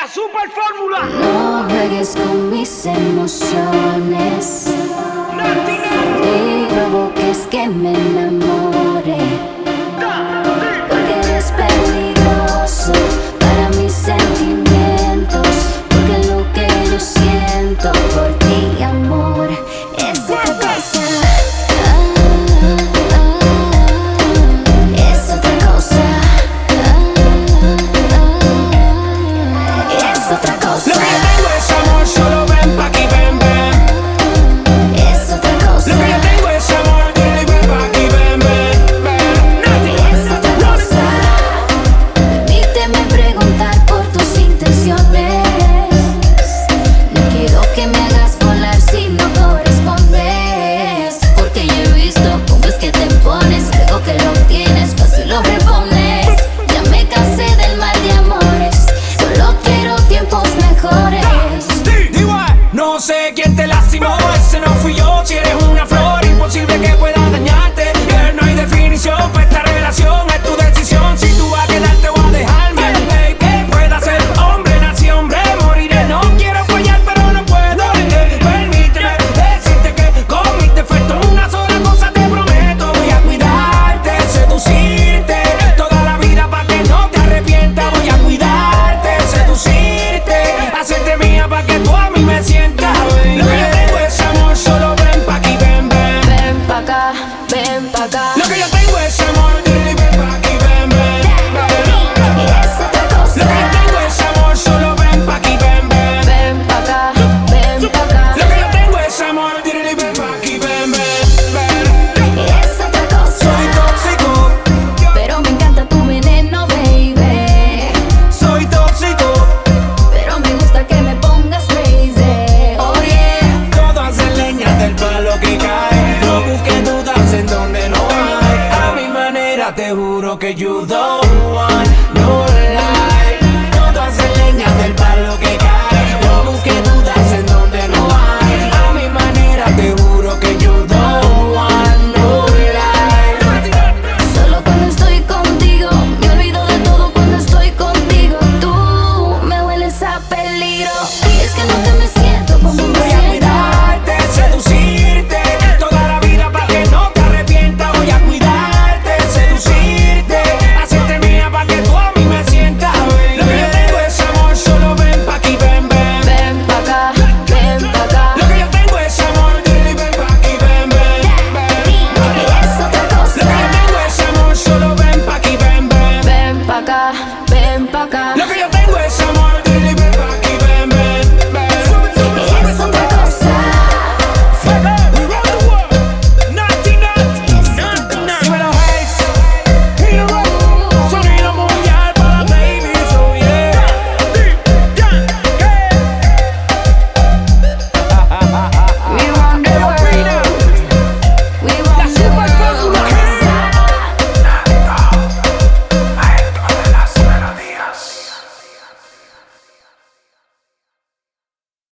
La super fórmula. No juegues con mis emociones. Ni provoques que me enamore. You don't.